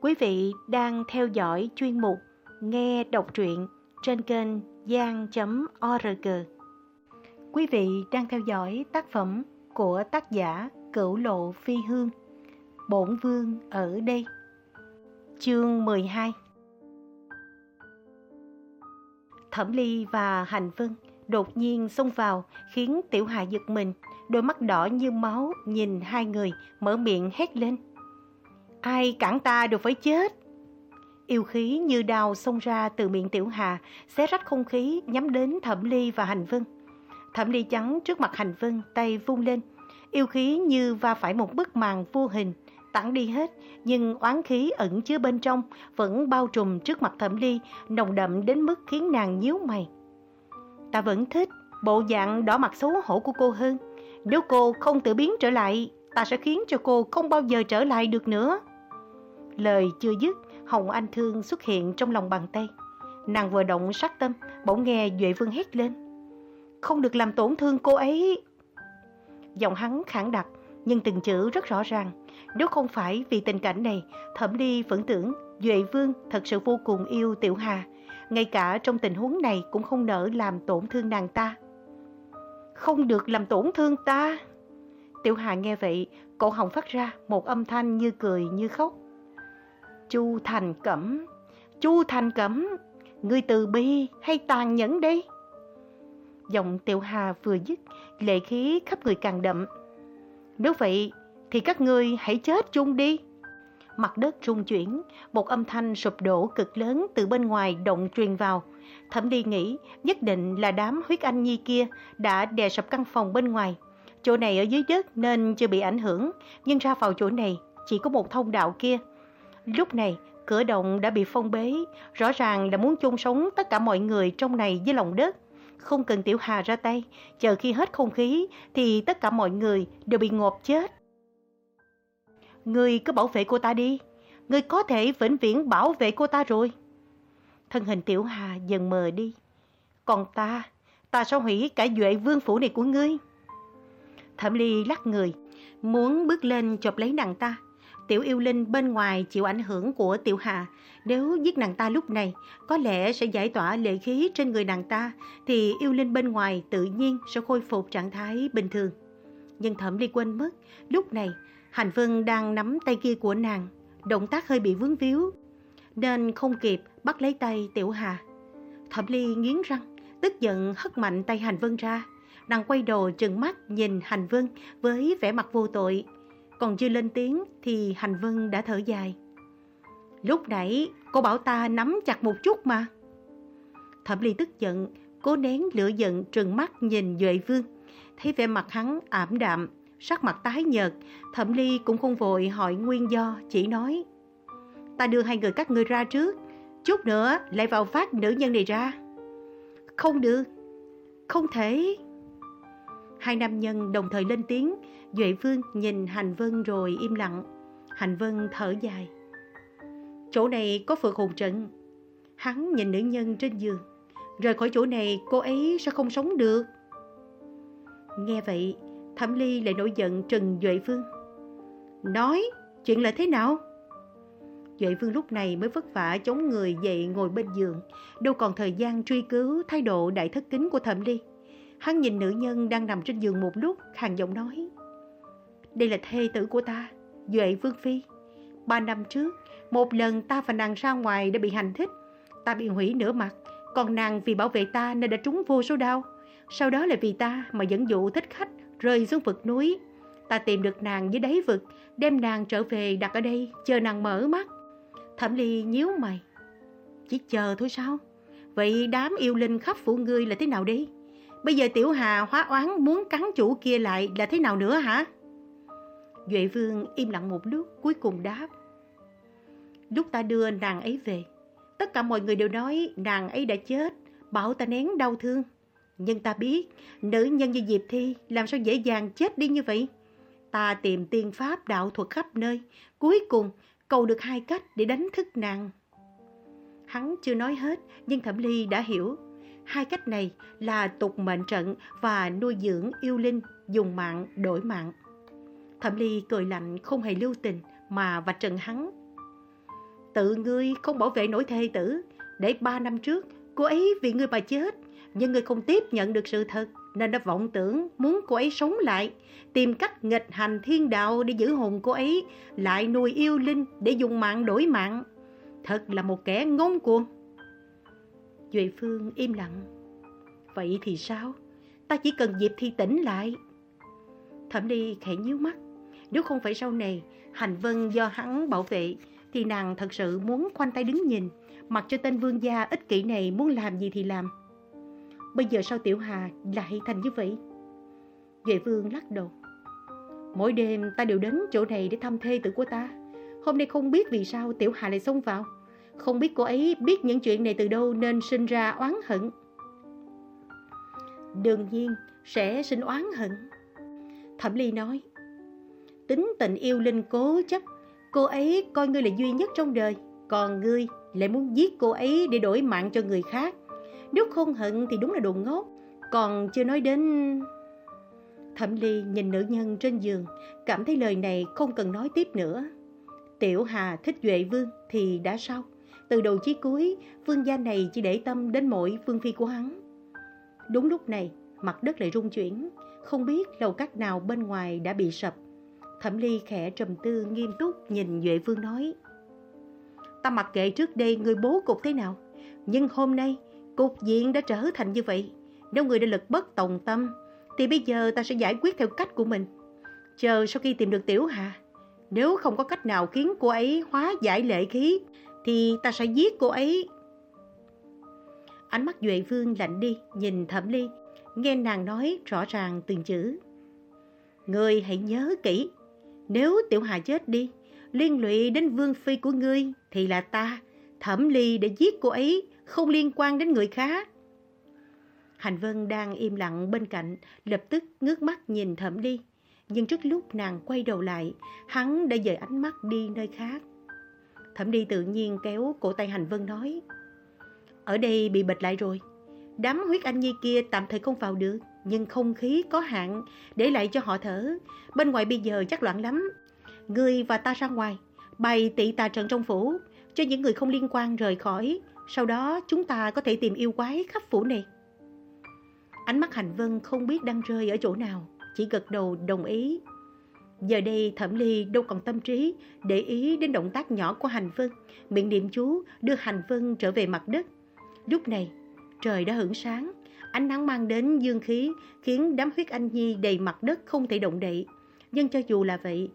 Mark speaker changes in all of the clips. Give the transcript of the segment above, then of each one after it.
Speaker 1: Quý vị đang theo dõi chuyên mục Nghe đọc truyện trên kênh gian.org. Quý vị đang theo dõi tác phẩm của tác giả Cửu Lộ Phi Hương, Bổn Vương ở đây. Chương 12 Thẩm Ly và Hành Vân đột nhiên xông vào khiến Tiểu Hà giật mình, đôi mắt đỏ như máu nhìn hai người mở miệng hét lên. Ai cản ta đều phải chết. Yêu khí như đào xông ra từ miệng Tiểu Hà, xé rách không khí nhắm đến Thẩm Ly và Hành Vân. Thẩm Ly trắng trước mặt Hành Vân, tay vung lên. Yêu khí như va phải một bức màn vô hình, tản đi hết, nhưng oán khí ẩn chứa bên trong vẫn bao trùm trước mặt Thẩm Ly, nồng đậm đến mức khiến nàng nhíu mày. Ta vẫn thích bộ dạng đỏ mặt xấu hổ của cô hơn. Nếu cô không tự biến trở lại, ta sẽ khiến cho cô không bao giờ trở lại được nữa. Lời chưa dứt, Hồng Anh Thương xuất hiện trong lòng bàn tay. Nàng vừa động sát tâm, bỗng nghe Duệ Vương hét lên. Không được làm tổn thương cô ấy. Giọng hắn khẳng đặc, nhưng từng chữ rất rõ ràng. Nếu không phải vì tình cảnh này, Thẩm Ly vẫn tưởng Duệ Vương thật sự vô cùng yêu Tiểu Hà. Ngay cả trong tình huống này cũng không nỡ làm tổn thương nàng ta. Không được làm tổn thương ta. Tiểu Hà nghe vậy, cổ họng phát ra một âm thanh như cười như khóc. Chu Thành Cẩm, Chu Thành Cẩm, ngươi từ bi hay tàn nhẫn đi Giọng Tiểu Hà vừa dứt, lệ khí khắp người càng đậm. Nếu vậy thì các ngươi hãy chết chung đi. Mặt đất rung chuyển, một âm thanh sụp đổ cực lớn từ bên ngoài động truyền vào. Thẩm đi nghĩ nhất định là đám huyết anh nhi kia đã đè sập căn phòng bên ngoài. Chỗ này ở dưới đất nên chưa bị ảnh hưởng, nhưng ra vào chỗ này chỉ có một thông đạo kia. Lúc này, cửa động đã bị phong bế, rõ ràng là muốn chung sống tất cả mọi người trong này với lòng đất. Không cần Tiểu Hà ra tay, chờ khi hết không khí thì tất cả mọi người đều bị ngộp chết. Ngươi cứ bảo vệ cô ta đi, ngươi có thể vĩnh viễn bảo vệ cô ta rồi. Thân hình Tiểu Hà dần mờ đi. Còn ta, ta sao hủy cả duệ vương phủ này của ngươi? Thẩm Ly lắc người, muốn bước lên chộp lấy nàng ta. Tiểu yêu linh bên ngoài chịu ảnh hưởng của Tiểu Hà, nếu giết nàng ta lúc này, có lẽ sẽ giải tỏa lệ khí trên người nàng ta, thì yêu linh bên ngoài tự nhiên sẽ khôi phục trạng thái bình thường. Nhưng Thẩm Ly quên mất, lúc này Hành Vân đang nắm tay kia của nàng, động tác hơi bị vướng víu, nên không kịp bắt lấy tay Tiểu Hà. Thẩm Ly nghiến răng, tức giận hất mạnh tay Hành Vân ra. Nàng quay đầu trừng mắt nhìn Hành Vân với vẻ mặt vô tội. Còn chưa lên tiếng thì Hành Vân đã thở dài. Lúc nãy cô bảo ta nắm chặt một chút mà. Thẩm Ly tức giận, cố nén lửa giận trừng mắt nhìn Duệ Vương. Thấy vẻ mặt hắn ảm đạm, sắc mặt tái nhợt, Thẩm Ly cũng không vội hỏi nguyên do, chỉ nói. Ta đưa hai người các ngươi ra trước, chút nữa lại vào phát nữ nhân này ra. Không được, không thể. Hai nam nhân đồng thời lên tiếng, Duệ Vương nhìn Hành Vân rồi im lặng. Hành Vân thở dài. Chỗ này có phượng hồn trận. Hắn nhìn nữ nhân trên giường. Rời khỏi chỗ này cô ấy sẽ không sống được. Nghe vậy, Thẩm Ly lại nổi giận trừng Duệ Vương. Nói, chuyện là thế nào? Duệ Vương lúc này mới vất vả chống người dậy ngồi bên giường, đâu còn thời gian truy cứu thái độ đại thất kính của Thẩm Ly. Hắn nhìn nữ nhân đang nằm trên giường một lúc, hàng giọng nói. Đây là thê tử của ta, Duệ Vương Phi. Ba năm trước, một lần ta và nàng ra ngoài đã bị hành thích. Ta bị hủy nửa mặt, còn nàng vì bảo vệ ta nên đã trúng vô số đau. Sau đó là vì ta mà dẫn dụ thích khách rơi xuống vực núi. Ta tìm được nàng dưới đáy vực, đem nàng trở về đặt ở đây, chờ nàng mở mắt. Thẩm Ly nhíu mày. Chỉ chờ thôi sao? Vậy đám yêu linh khắp phủ ngươi là thế nào đi? Bây giờ Tiểu Hà hóa oán muốn cắn chủ kia lại là thế nào nữa hả? Duệ Vương im lặng một lúc cuối cùng đáp. Lúc ta đưa nàng ấy về, tất cả mọi người đều nói nàng ấy đã chết, bảo ta nén đau thương. Nhưng ta biết, nữ nhân như Diệp Thi làm sao dễ dàng chết đi như vậy? Ta tìm tiên pháp đạo thuật khắp nơi, cuối cùng cầu được hai cách để đánh thức nàng. Hắn chưa nói hết, nhưng Thẩm Ly đã hiểu. Hai cách này là tục mệnh trận và nuôi dưỡng yêu linh, dùng mạng đổi mạng. Thẩm Ly cười lạnh không hề lưu tình mà vạch trần hắn. tự ngươi không bảo vệ nổi thê tử, để ba năm trước cô ấy vì ngươi mà chết, nhưng ngươi không tiếp nhận được sự thật nên đã vọng tưởng muốn cô ấy sống lại, tìm cách nghịch hành thiên đạo để giữ hồn cô ấy, lại nuôi yêu linh để dùng mạng đổi mạng. Thật là một kẻ ngông cuồng. Duệ Phương im lặng. Vậy thì sao? Ta chỉ cần dịp thi tỉnh lại. Thẩm Ly khẽ nhíu mắt. Nếu không phải sau này, hành vân do hắn bảo vệ, thì nàng thật sự muốn khoanh tay đứng nhìn, mặc cho tên vương gia ích kỷ này muốn làm gì thì làm. Bây giờ sao Tiểu Hà lại thành như vậy? Duệ Vương lắc đầu. Mỗi đêm ta đều đến chỗ này để thăm thê tử của ta. Hôm nay không biết vì sao Tiểu Hà lại xông vào. Không biết cô ấy biết những chuyện này từ đâu nên sinh ra oán hận. Đương nhiên sẽ sinh oán hận. Thẩm Ly nói. Tính tình yêu linh cố chấp, cô ấy coi ngươi là duy nhất trong đời. Còn ngươi lại muốn giết cô ấy để đổi mạng cho người khác. Nếu không hận thì đúng là đồ ngốc. Còn chưa nói đến... Thẩm Ly nhìn nữ nhân trên giường, cảm thấy lời này không cần nói tiếp nữa. Tiểu Hà thích Duệ Vương thì đã sao? Từ đầu chí cuối, vương gia này chỉ để tâm đến mỗi vương phi của hắn. Đúng lúc này, mặt đất lại rung chuyển, không biết lầu cắt nào bên ngoài đã bị sập. Thẩm Ly khẽ trầm tư nghiêm túc nhìn Duệ Vương nói. Ta mặc kệ trước đây người bố cục thế nào, nhưng hôm nay cục diện đã trở thành như vậy. Nếu người đã lực bất tòng tâm, thì bây giờ ta sẽ giải quyết theo cách của mình. Chờ sau khi tìm được Tiểu Hà, nếu không có cách nào khiến cô ấy hóa giải lệ khí, thì ta sẽ giết cô ấy. Ánh mắt Duệ Vương lạnh đi, nhìn Thẩm Ly, nghe nàng nói rõ ràng từng chữ. Ngươi hãy nhớ kỹ, nếu Tiểu Hà chết đi, liên lụy đến vương phi của ngươi thì là ta, Thẩm Ly để giết cô ấy, không liên quan đến người khác. Hành Vân đang im lặng bên cạnh, lập tức ngước mắt nhìn Thẩm Ly. Nhưng trước lúc nàng quay đầu lại, hắn đã dời ánh mắt đi nơi khác. Thẩm đi tự nhiên kéo cổ tay Hành Vân nói, Ở đây bị bịch lại rồi. Đám huyết anh nhi kia tạm thời không vào được, nhưng không khí có hạn, để lại cho họ thở. Bên ngoài bây giờ chắc loạn lắm. Ngươi và ta ra ngoài, bày tị tà trận trong phủ, cho những người không liên quan rời khỏi. Sau đó chúng ta có thể tìm yêu quái khắp phủ này. Ánh mắt Hành Vân không biết đang rơi ở chỗ nào, chỉ gật đầu đồng ý. Giờ đây Thẩm Ly đâu còn tâm trí để ý đến động tác nhỏ của Hành Vân, miệng niệm chú đưa Hành Vân trở về mặt đất. Lúc này, trời đã hửng sáng, ánh nắng mang đến dương khí khiến đám huyết anh nhi đầy mặt đất không thể động đậy. Nhưng cho dù là vậy,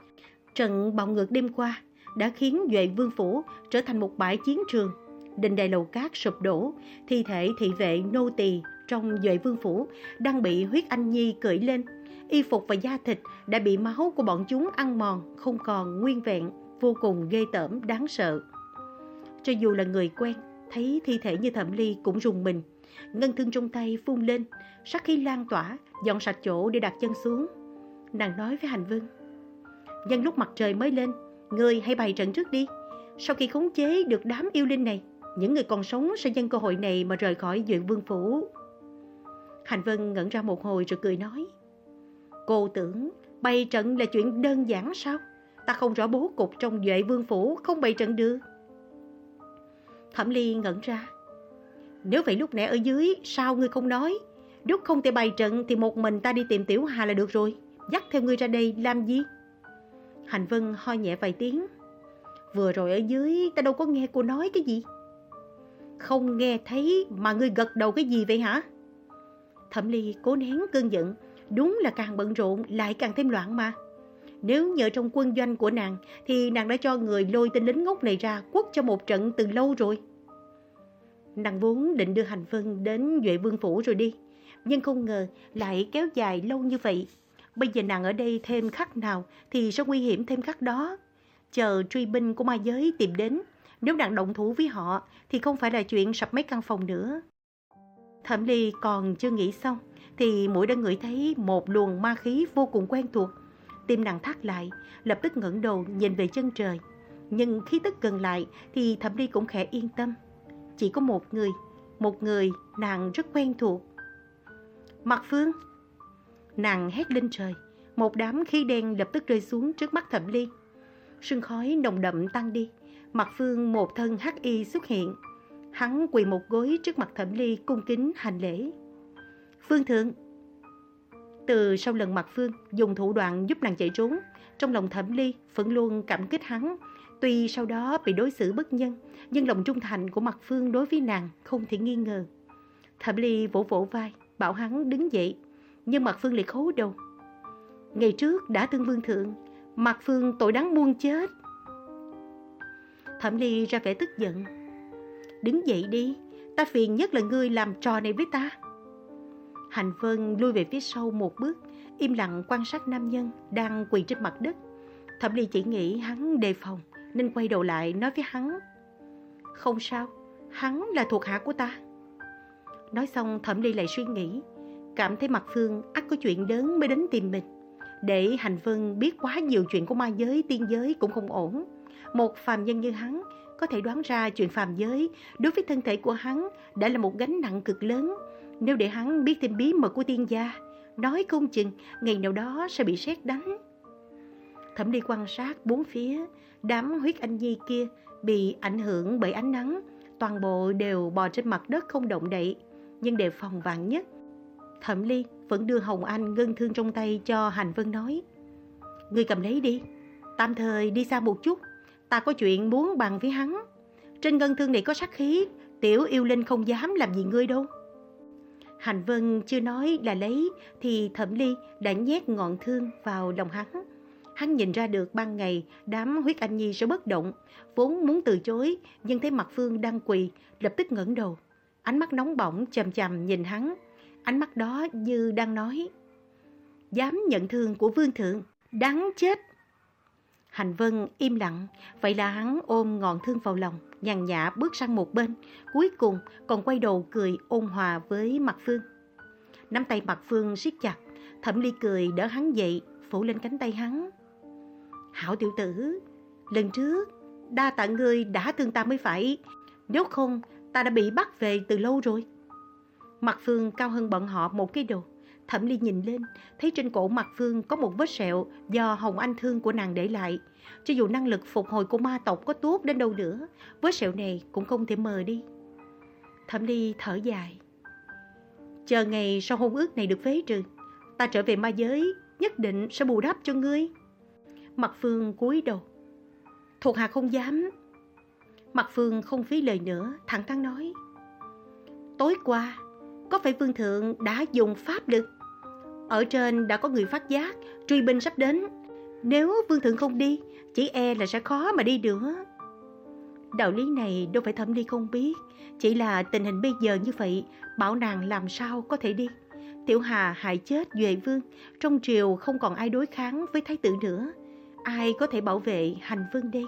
Speaker 1: trận bạo ngược đêm qua đã khiến Duệ Vương Phủ trở thành một bãi chiến trường. Đình đài lầu cát sụp đổ, thi thể thị vệ nô tỳ trong Duệ Vương Phủ đang bị huyết anh nhi cưỡi lên. Y phục và da thịt đã bị máu của bọn chúng ăn mòn, không còn nguyên vẹn, vô cùng ghê tởm, đáng sợ. Cho dù là người quen, thấy thi thể như thẩm ly cũng rùng mình. Ngân thương trong tay phun lên, sắc khí lan tỏa, dọn sạch chỗ để đặt chân xuống. Nàng nói với Hành Vương. Nhân lúc mặt trời mới lên, người hãy bày trận trước đi. Sau khi khống chế được đám yêu linh này, những người còn sống sẽ nhân cơ hội này mà rời khỏi Duyện Vương Phủ. Hành Vân ngẩn ra một hồi rồi cười nói. Cô tưởng bày trận là chuyện đơn giản sao? Ta không rõ bố cục trong vệ Vương Phủ không bày trận được. Thẩm Ly ngẩn ra. Nếu vậy lúc nãy ở dưới, sao ngươi không nói? Lúc không thể bày trận thì một mình ta đi tìm Tiểu Hà là được rồi. Dắt theo ngươi ra đây làm gì? Hành Vân ho nhẹ vài tiếng. Vừa rồi ở dưới, ta đâu có nghe cô nói cái gì. Không nghe thấy mà ngươi gật đầu cái gì vậy hả? Thẩm Ly cố nén cơn giận, đúng là càng bận rộn lại càng thêm loạn mà. Nếu nhờ trong quân doanh của nàng thì nàng đã cho người lôi tên lính ngốc này ra quất cho một trận từ lâu rồi. Nàng vốn định đưa Hành Vân đến Duệ Vương Phủ rồi đi, nhưng không ngờ lại kéo dài lâu như vậy. Bây giờ nàng ở đây thêm khắc nào thì sẽ nguy hiểm thêm khắc đó. Chờ truy binh của ma giới tìm đến, nếu nàng động thủ với họ thì không phải là chuyện sập mấy căn phòng nữa. Thẩm Ly còn chưa nghĩ xong thì mũi đã ngửi thấy một luồng ma khí vô cùng quen thuộc. Tim nàng thắt lại, lập tức ngẩng đầu nhìn về chân trời. Nhưng khi tức gần lại thì Thẩm Ly cũng khẽ yên tâm. Chỉ có một người, một người nàng rất quen thuộc. Mặt Phương! Nàng hét lên trời, một đám khí đen lập tức rơi xuống trước mắt Thẩm Ly. Sương khói nồng đậm tăng đi, Mặt Phương một thân hắc y xuất hiện. Hắn quỳ một gối trước mặt Thẩm Ly cung kính hành lễ. Phương thượng. Từ sau lần Mặt Phương dùng thủ đoạn giúp nàng chạy trốn, trong lòng Thẩm Ly vẫn luôn cảm kích hắn. Tuy sau đó bị đối xử bất nhân, nhưng lòng trung thành của Mặt Phương đối với nàng không thể nghi ngờ. Thẩm Ly vỗ vỗ vai, bảo hắn đứng dậy, nhưng Mặt Phương lại khấu đầu. Ngày trước đã thương vương thượng, Mặt Phương tội đáng muôn chết. Thẩm Ly ra vẻ tức giận. Đứng dậy đi, ta phiền nhất là ngươi làm trò này với ta. Hành Vân lui về phía sau một bước, im lặng quan sát nam nhân đang quỳ trên mặt đất. Thẩm Ly chỉ nghĩ hắn đề phòng, nên quay đầu lại nói với hắn. Không sao, hắn là thuộc hạ của ta. Nói xong Thẩm Ly lại suy nghĩ, cảm thấy mặt Phương ắt có chuyện lớn mới đến tìm mình. Để Hành Vân biết quá nhiều chuyện của ma giới, tiên giới cũng không ổn. Một phàm nhân như hắn có thể đoán ra chuyện phàm giới đối với thân thể của hắn đã là một gánh nặng cực lớn. Nếu để hắn biết thêm bí mật của tiên gia, nói không chừng ngày nào đó sẽ bị sét đánh. Thẩm đi quan sát bốn phía, đám huyết anh nhi kia bị ảnh hưởng bởi ánh nắng, toàn bộ đều bò trên mặt đất không động đậy, nhưng đề phòng vạn nhất. Thẩm Ly vẫn đưa Hồng Anh ngân thương trong tay cho Hành Vân nói. người cầm lấy đi, tạm thời đi xa một chút, ta có chuyện muốn bàn với hắn. Trên ngân thương này có sát khí, tiểu yêu linh không dám làm gì ngươi đâu. Hành Vân chưa nói là lấy thì Thẩm Ly đã nhét ngọn thương vào lòng hắn. Hắn nhìn ra được ban ngày đám huyết anh nhi sẽ bất động, vốn muốn từ chối nhưng thấy mặt Phương đang quỳ, lập tức ngẩng đầu. Ánh mắt nóng bỏng chầm chầm nhìn hắn, ánh mắt đó như đang nói Dám nhận thương của vương thượng, đáng chết. Hành Vân im lặng, vậy là hắn ôm ngọn thương vào lòng, nhàn nhã bước sang một bên, cuối cùng còn quay đầu cười ôn hòa với mặt Phương. Nắm tay mặt Phương siết chặt, thẩm ly cười đỡ hắn dậy, phủ lên cánh tay hắn. Hảo tiểu tử, lần trước, đa tạ ngươi đã thương ta mới phải, nếu không ta đã bị bắt về từ lâu rồi. Mặt Phương cao hơn bọn họ một cái đầu. Thẩm Ly nhìn lên, thấy trên cổ mặt Phương có một vết sẹo do Hồng Anh Thương của nàng để lại. Cho dù năng lực phục hồi của ma tộc có tốt đến đâu nữa, vết sẹo này cũng không thể mờ đi. Thẩm Ly thở dài. Chờ ngày sau hôn ước này được phế trừ, ta trở về ma giới, nhất định sẽ bù đắp cho ngươi. Mặt Phương cúi đầu. Thuộc hạ không dám. Mặt Phương không phí lời nữa, thẳng thắn nói. Tối qua, có phải vương thượng đã dùng pháp lực? Ở trên đã có người phát giác, truy binh sắp đến. Nếu vương thượng không đi, chỉ e là sẽ khó mà đi nữa. Đạo lý này đâu phải thẩm ly không biết, chỉ là tình hình bây giờ như vậy, bảo nàng làm sao có thể đi. Tiểu Hà hại chết Duệ Vương, trong triều không còn ai đối kháng với thái tử nữa. Ai có thể bảo vệ hành vương đây?